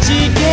ち消